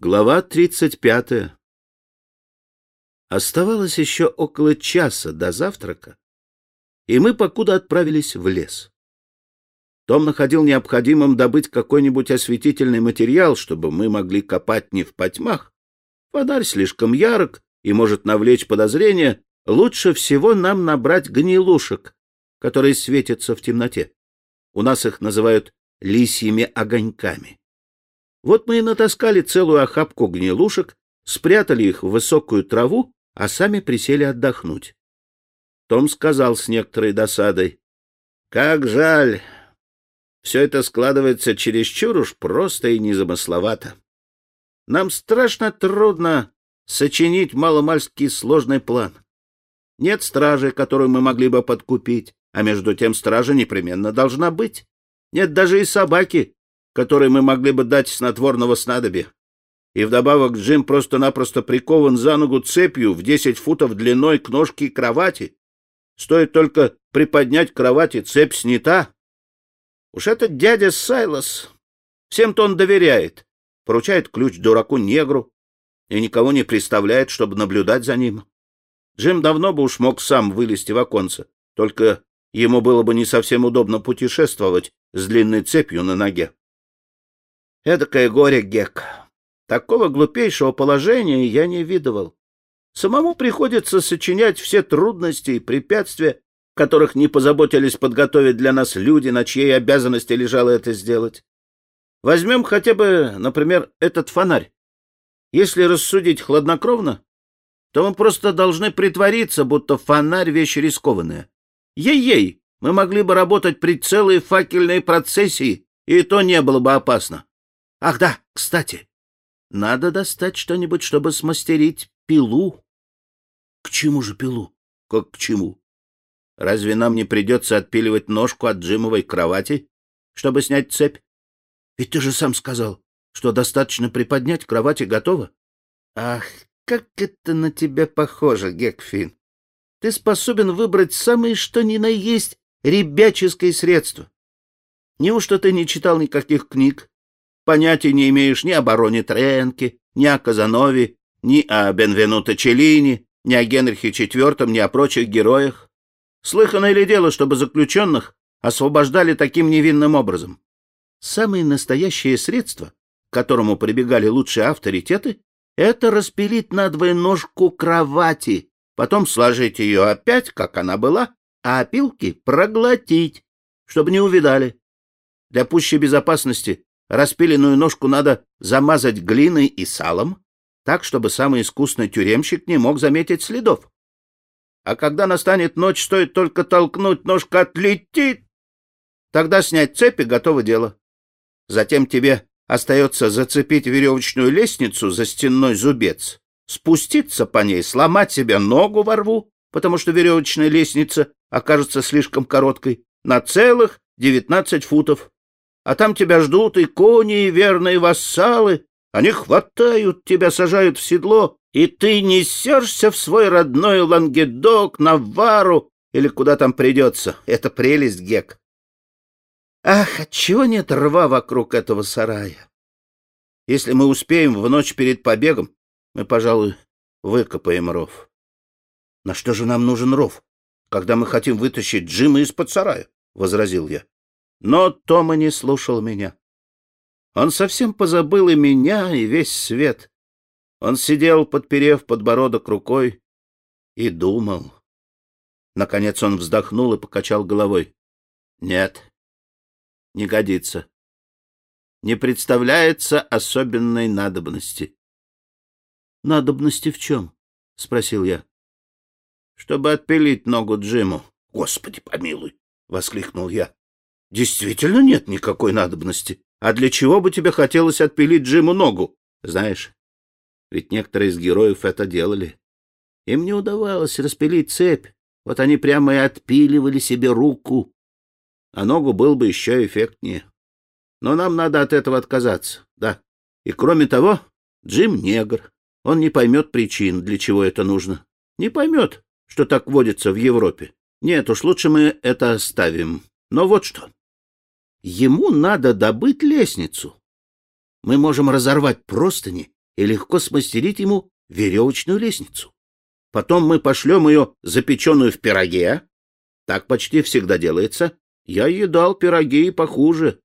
Глава тридцать пятая. Оставалось еще около часа до завтрака, и мы покуда отправились в лес. Том находил необходимым добыть какой-нибудь осветительный материал, чтобы мы могли копать не в потьмах. Фонарь слишком ярок и может навлечь подозрения. Лучше всего нам набрать гнилушек, которые светятся в темноте. У нас их называют лисьими огоньками. Вот мы и натаскали целую охапку гнилушек, спрятали их в высокую траву, а сами присели отдохнуть. Том сказал с некоторой досадой. — Как жаль! Все это складывается чересчур уж просто и незамысловато. Нам страшно трудно сочинить маломальский сложный план. Нет стражи, которую мы могли бы подкупить, а между тем стража непременно должна быть. Нет даже и собаки, которой мы могли бы дать снотворного снадобья. И вдобавок Джим просто-напросто прикован за ногу цепью в десять футов длиной к ножке кровати. Стоит только приподнять кровать, цепь снята. Уж этот дядя Сайлос, всем-то он доверяет, поручает ключ дураку-негру и никого не представляет, чтобы наблюдать за ним. Джим давно бы уж мог сам вылезти в оконце, только ему было бы не совсем удобно путешествовать с длинной цепью на ноге. Эдакое горе, Гек. Такого глупейшего положения я не видывал. Самому приходится сочинять все трудности и препятствия, которых не позаботились подготовить для нас люди, на чьей обязанности лежало это сделать. Возьмем хотя бы, например, этот фонарь. Если рассудить хладнокровно, то мы просто должны притвориться, будто фонарь — вещь рискованная. Ей-ей, мы могли бы работать при целой факельной процессии, и то не было бы опасно. Ах да, кстати, надо достать что-нибудь, чтобы смастерить пилу. К чему же пилу? Как к чему? Разве нам не придется отпиливать ножку от Джимовой кровати, чтобы снять цепь? Ведь ты же сам сказал, что достаточно приподнять кровать и готово. Ах, как это на тебя похоже, Гекфин. Ты способен выбрать самое что ни на есть ребяческое средство. Неужто ты не читал никаких книг Понятия не имеешь ни о бароне Тренке, ни о Казанове, ни о Бенвенуто Челлини, ни о Генрихе IV, ни о прочих героях. Слыханное ли дело, чтобы заключенных освобождали таким невинным образом? Самое настоящее средство, к которому прибегали лучшие авторитеты, это распилить надвое ножку кровати, потом сложить ее опять, как она была, а опилки проглотить, чтобы не увидали. Для пущей безопасности Распиленную ножку надо замазать глиной и салом, так, чтобы самый искусный тюремщик не мог заметить следов. А когда настанет ночь, стоит только толкнуть, ножка отлетит. Тогда снять цепи — готово дело. Затем тебе остается зацепить веревочную лестницу за стенной зубец, спуститься по ней, сломать себе ногу во рву, потому что веревочная лестница окажется слишком короткой, на целых девятнадцать футов а там тебя ждут и кони, и верные вассалы. Они хватают тебя, сажают в седло, и ты несешься в свой родной Лангедок, Навару или куда там придется. Это прелесть, Гек. Ах, отчего нет рва вокруг этого сарая? Если мы успеем в ночь перед побегом, мы, пожалуй, выкопаем ров. На что же нам нужен ров, когда мы хотим вытащить Джима из-под сарая? — возразил я. Но Тома не слушал меня. Он совсем позабыл и меня, и весь свет. Он сидел, подперев подбородок рукой, и думал. Наконец он вздохнул и покачал головой. — Нет, не годится. Не представляется особенной надобности. — Надобности в чем? — спросил я. — Чтобы отпилить ногу Джиму. — Господи помилуй! — воскликнул я. Действительно нет никакой надобности. А для чего бы тебе хотелось отпилить Джиму ногу? Знаешь, ведь некоторые из героев это делали. Им не удавалось распилить цепь. Вот они прямо и отпиливали себе руку. А ногу был бы еще эффектнее. Но нам надо от этого отказаться, да. И кроме того, Джим — негр. Он не поймет причин, для чего это нужно. Не поймет, что так водится в Европе. Нет уж, лучше мы это оставим. Но вот что. Ему надо добыть лестницу. Мы можем разорвать простыни и легко смастерить ему веревочную лестницу. Потом мы пошлем ее запеченную в пироге. Так почти всегда делается. Я едал пироги и похуже.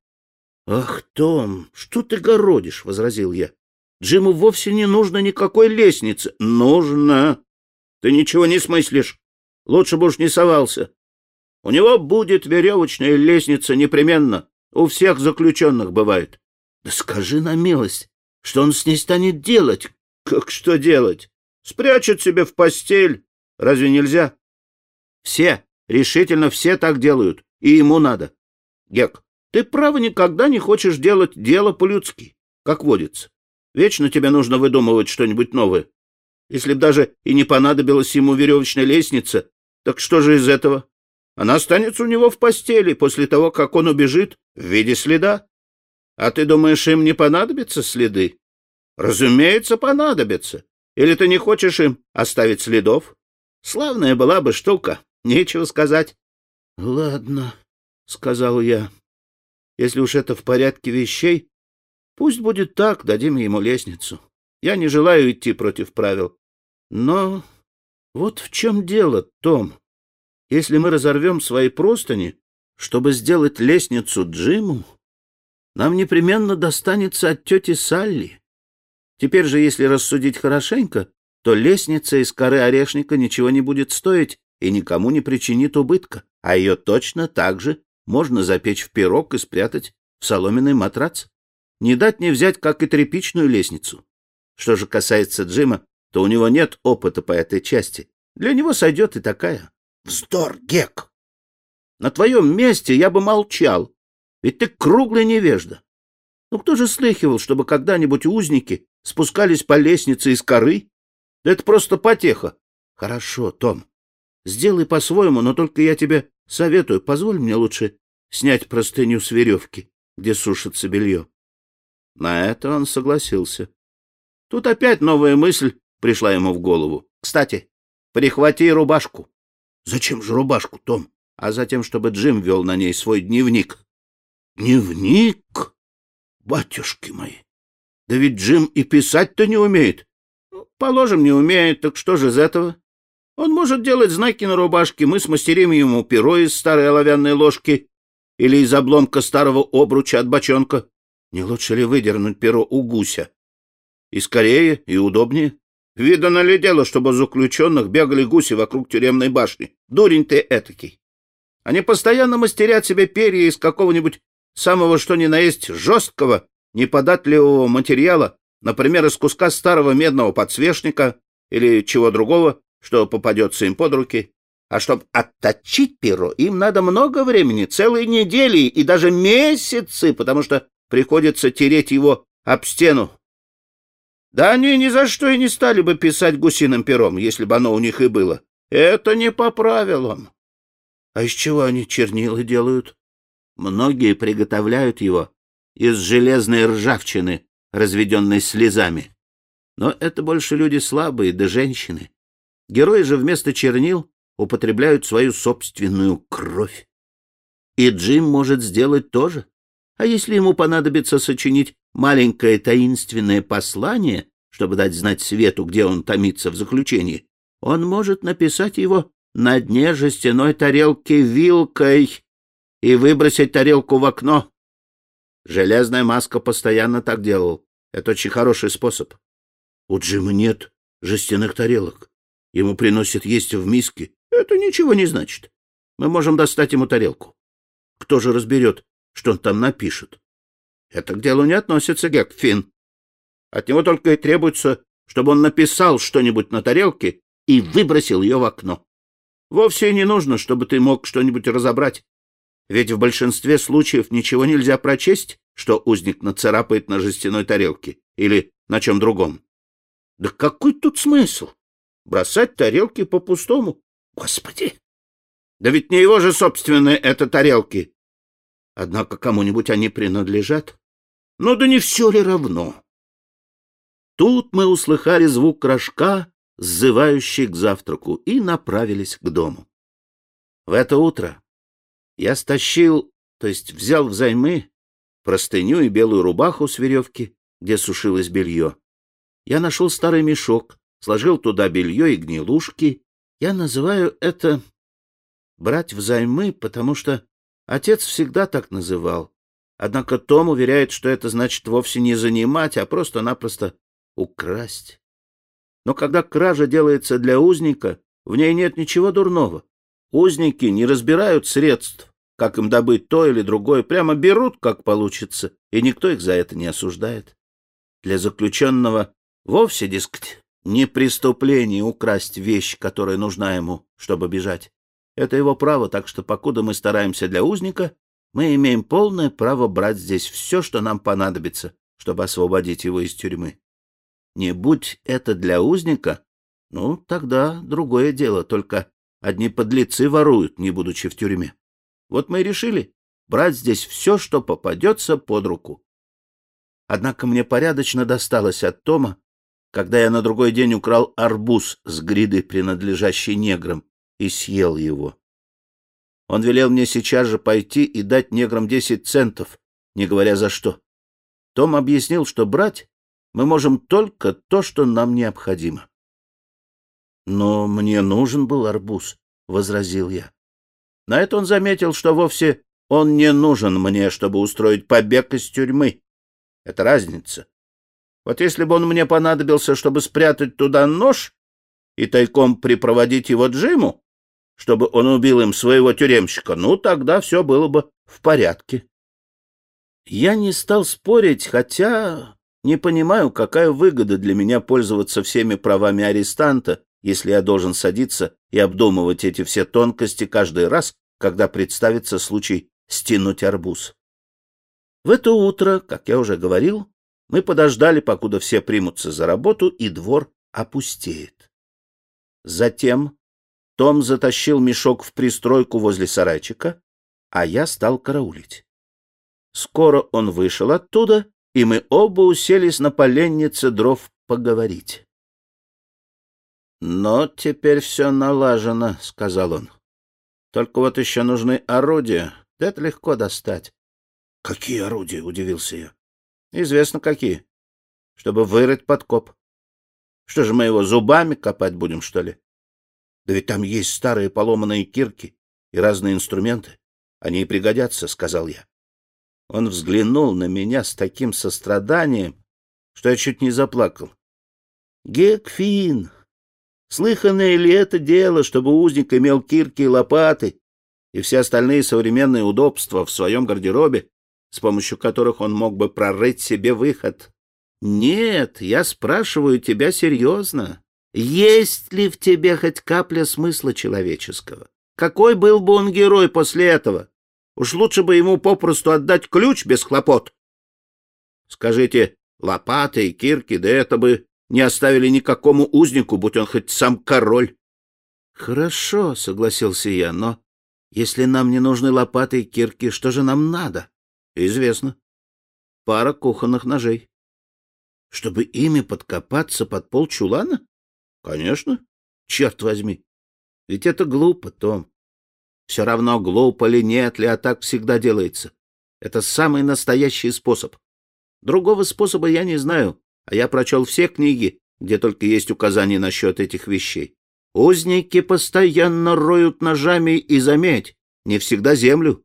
— Ах, Том, что ты городишь? — возразил я. — Джиму вовсе не нужно никакой лестницы. — Нужно. Ты ничего не смыслишь. Лучше бы уж не совался. У него будет веревочная лестница непременно. У всех заключенных бывает. Да скажи на милость, что он с ней станет делать? Как что делать? Спрячет себе в постель. Разве нельзя? Все, решительно все так делают, и ему надо. Гек, ты, право, никогда не хочешь делать дело по-людски, как водится. Вечно тебе нужно выдумывать что-нибудь новое. Если б даже и не понадобилась ему веревочная лестница, так что же из этого? Она останется у него в постели после того, как он убежит в виде следа. А ты думаешь, им не понадобятся следы? Разумеется, понадобятся. Или ты не хочешь им оставить следов? Славная была бы штука, нечего сказать. — Ладно, — сказал я. — Если уж это в порядке вещей, пусть будет так, дадим ему лестницу. Я не желаю идти против правил. Но вот в чем дело, Том. Если мы разорвем свои простыни, чтобы сделать лестницу Джиму, нам непременно достанется от тети Салли. Теперь же, если рассудить хорошенько, то лестница из коры орешника ничего не будет стоить и никому не причинит убытка, а ее точно так же можно запечь в пирог и спрятать в соломенный матрац. Не дать не взять, как и тряпичную лестницу. Что же касается Джима, то у него нет опыта по этой части. Для него сойдет и такая. Вздор, Гек! На твоем месте я бы молчал, ведь ты круглый невежда. Ну кто же слыхивал, чтобы когда-нибудь узники спускались по лестнице из коры? Да это просто потеха. Хорошо, Том, сделай по-своему, но только я тебе советую, позволь мне лучше снять простыню с веревки, где сушится белье. На это он согласился. Тут опять новая мысль пришла ему в голову. Кстати, прихвати рубашку. Зачем же рубашку, Том? А затем, чтобы Джим вел на ней свой дневник. Дневник? Батюшки мои! Да ведь Джим и писать-то не умеет. Ну, положим, не умеет, так что же из этого? Он может делать знаки на рубашке, мы смастерим ему перо из старой оловянной ложки или из обломка старого обруча от бочонка. Не лучше ли выдернуть перо у гуся? И скорее, и удобнее. Видано ли дело, чтобы заключенных бегали гуси вокруг тюремной башни? Дурень ты этакий. Они постоянно мастерят себе перья из какого-нибудь самого что ни на есть жесткого, неподатливого материала, например, из куска старого медного подсвечника или чего другого, что попадется им под руки. А чтобы отточить перо, им надо много времени, целые недели и даже месяцы, потому что приходится тереть его об стену, да они ни за что и не стали бы писать гусиным пером, если бы оно у них и было. Это не по правилам. А из чего они чернила делают? Многие приготовляют его из железной ржавчины, разведенной слезами. Но это больше люди слабые, да женщины. Герои же вместо чернил употребляют свою собственную кровь. И Джим может сделать то же. А если ему понадобится сочинить маленькое таинственное послание, чтобы дать знать свету, где он томится в заключении, он может написать его на дне жестяной тарелки вилкой и выбросить тарелку в окно. Железная маска постоянно так делал. Это очень хороший способ. У Джима нет жестяных тарелок. Ему приносят есть в миске. Это ничего не значит. Мы можем достать ему тарелку. Кто же разберет, что он там напишет? Это к делу не относится, Гекфин. От него только и требуется, чтобы он написал что-нибудь на тарелке и выбросил ее в окно. Вовсе не нужно, чтобы ты мог что-нибудь разобрать. Ведь в большинстве случаев ничего нельзя прочесть, что узник нацарапает на жестяной тарелке или на чем другом. Да какой тут смысл? Бросать тарелки по-пустому? Господи! Да ведь не его же собственные это тарелки. Однако кому-нибудь они принадлежат. Ну да не все ли равно? Тут мы услыхали звук рожка, сзывающий к завтраку, и направились к дому. В это утро я стащил, то есть взял взаймы, простыню и белую рубаху с веревки, где сушилось белье. Я нашел старый мешок, сложил туда белье и гнилушки. Я называю это брать взаймы, потому что отец всегда так называл. Однако Том уверяет, что это значит вовсе не занимать, а просто-напросто украсть. Но когда кража делается для узника, в ней нет ничего дурного. Узники не разбирают средств, как им добыть то или другое, прямо берут, как получится, и никто их за это не осуждает. Для заключенного вовсе, дескать, не преступление украсть вещь, которая нужна ему, чтобы бежать. Это его право, так что покуда мы стараемся для узника, мы имеем полное право брать здесь все, что нам понадобится, чтобы освободить его из тюрьмы. Не будь это для узника, ну, тогда другое дело, только одни подлецы воруют, не будучи в тюрьме. Вот мы и решили брать здесь все, что попадется под руку. Однако мне порядочно досталось от Тома, когда я на другой день украл арбуз с гряды, принадлежащей неграм, и съел его. Он велел мне сейчас же пойти и дать неграм десять центов, не говоря за что. Том объяснил, что брать мы можем только то, что нам необходимо. — Но мне нужен был арбуз, — возразил я. На это он заметил, что вовсе он не нужен мне, чтобы устроить побег из тюрьмы. Это разница. Вот если бы он мне понадобился, чтобы спрятать туда нож и тайком припроводить его Джиму, чтобы он убил им своего тюремщика, ну, тогда все было бы в порядке. Я не стал спорить, хотя не понимаю, какая выгода для меня пользоваться всеми правами арестанта, если я должен садиться и обдумывать эти все тонкости каждый раз, когда представится случай стянуть арбуз. В это утро, как я уже говорил, мы подождали, покуда все примутся за работу, и двор опустеет. Затем том затащил мешок в пристройку возле сарайчика, а я стал караулить. Скоро он вышел оттуда, и мы оба уселись на поленнице дров поговорить. «Но теперь все налажено», — сказал он. «Только вот еще нужны орудия. Да это легко достать». «Какие орудия?» — удивился я. «Известно, какие. Чтобы вырыть подкоп. Что же мы его зубами копать будем, что ли?» Да ведь там есть старые поломанные кирки и разные инструменты. Они и пригодятся, — сказал я. Он взглянул на меня с таким состраданием, что я чуть не заплакал. Гекфин, слыханное ли это дело, чтобы узник имел кирки и лопаты и все остальные современные удобства в своем гардеробе, с помощью которых он мог бы прорыть себе выход? Нет, я спрашиваю тебя серьезно. Есть ли в тебе хоть капля смысла человеческого? Какой был бы он герой после этого? Уж лучше бы ему попросту отдать ключ без хлопот. Скажите, лопаты и кирки, да это бы не оставили никакому узнику, будь он хоть сам король. Хорошо, согласился я, но если нам не нужны лопаты и кирки, что же нам надо? Известно. Пара кухонных ножей. Чтобы ими подкопаться под пол чулана? Конечно. Черт возьми. Ведь это глупо, Том. Все равно, глупо ли, нет ли, а так всегда делается. Это самый настоящий способ. Другого способа я не знаю, а я прочел все книги, где только есть указания насчет этих вещей. Узники постоянно роют ножами и, заметь, не всегда землю,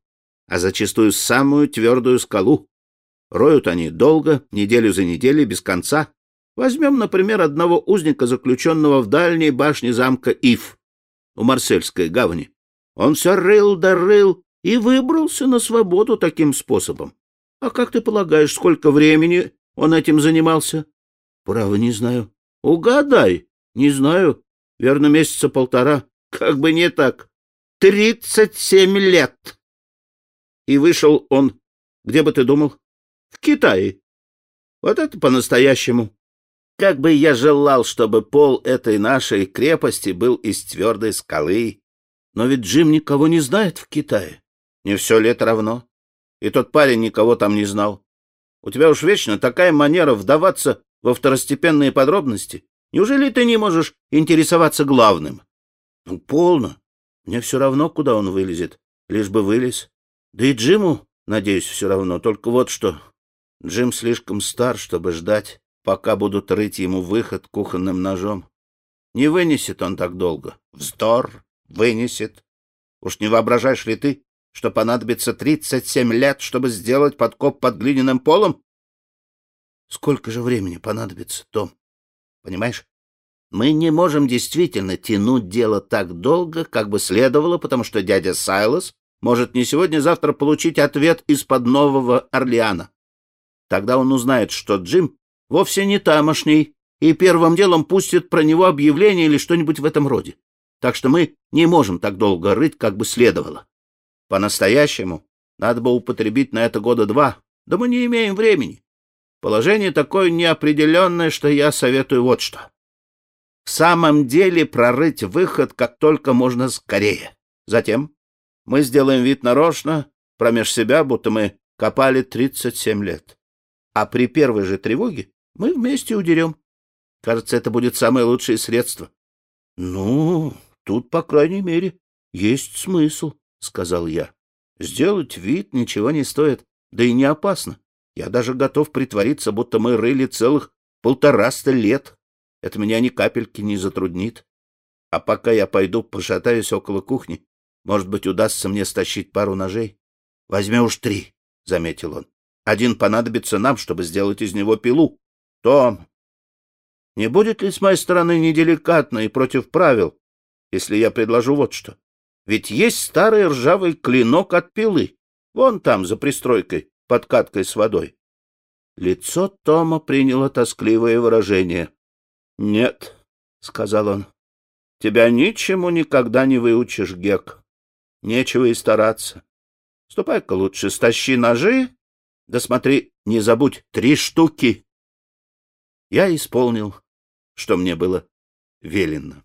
а зачастую самую твердую скалу. Роют они долго, неделю за неделей, без конца, Возьмем, например, одного узника, заключенного в дальней башне замка Ив у Марсельской гавани. Он все рыл да рыл и выбрался на свободу таким способом. А как ты полагаешь, сколько времени он этим занимался? Право, не знаю. Угадай. Не знаю. Верно, месяца полтора. Как бы не так. Тридцать семь лет. И вышел он, где бы ты думал? В Китае. Вот это по-настоящему. Как бы я желал, чтобы пол этой нашей крепости был из твердой скалы. Но ведь Джим никого не знает в Китае. Не все лет равно. И тот парень никого там не знал. У тебя уж вечно такая манера вдаваться во второстепенные подробности. Неужели ты не можешь интересоваться главным? Ну, полно. Мне все равно, куда он вылезет. Лишь бы вылез. Да и Джиму, надеюсь, все равно. Только вот что. Джим слишком стар, чтобы ждать. Пока будут рыть ему выход кухонным ножом. Не вынесет он так долго. Вздор, вынесет. Уж не воображаешь ли ты, что понадобится тридцать семь лет, чтобы сделать подкоп под глиняным полом? Сколько же времени понадобится, Том? Понимаешь? Мы не можем действительно тянуть дело так долго, как бы следовало, потому что дядя Сайлос может не сегодня-завтра получить ответ из-под Нового Орлеана. Тогда он узнает, что Джим вовсе не тамошний, и первым делом пустит про него объявление или что-нибудь в этом роде. Так что мы не можем так долго рыть, как бы следовало. По-настоящему надо бы употребить на это года два, да мы не имеем времени. Положение такое неопределенное, что я советую вот что. В самом деле прорыть выход как только можно скорее. Затем мы сделаем вид нарочно, промеж себя, будто мы копали 37 лет. А при первой же тревоге мы вместе удерем. Кажется, это будет самое лучшее средство. — Ну, тут, по крайней мере, есть смысл, — сказал я. — Сделать вид ничего не стоит, да и не опасно. Я даже готов притвориться, будто мы рыли целых полтораста лет. Это меня ни капельки не затруднит. А пока я пойду пошатаюсь около кухни, может быть, удастся мне стащить пару ножей. — Возьми уж три, — заметил он. — Один понадобится нам, чтобы сделать из него пилу. Том, не будет ли с моей стороны неделикатно и против правил, если я предложу вот что? Ведь есть старый ржавый клинок от пилы. Вон там, за пристройкой, под каткой с водой. Лицо Тома приняло тоскливое выражение. — Нет, — сказал он, — тебя ничему никогда не выучишь, Гек. Нечего и стараться. Ступай-ка лучше, стащи ножи, да смотри, не забудь, три штуки. Я исполнил, что мне было велено.